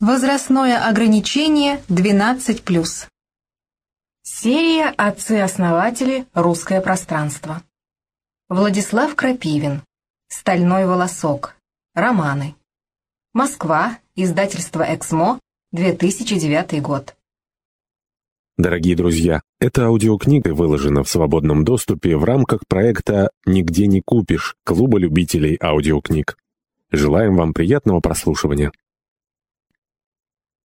Возрастное ограничение 12+. Серия «Отцы-основатели. Русское пространство». Владислав Крапивин. «Стальной волосок». Романы. Москва. Издательство «Эксмо». 2009 год. Дорогие друзья, эта аудиокнига выложена в свободном доступе в рамках проекта «Нигде не купишь» Клуба любителей аудиокниг. Желаем вам приятного прослушивания.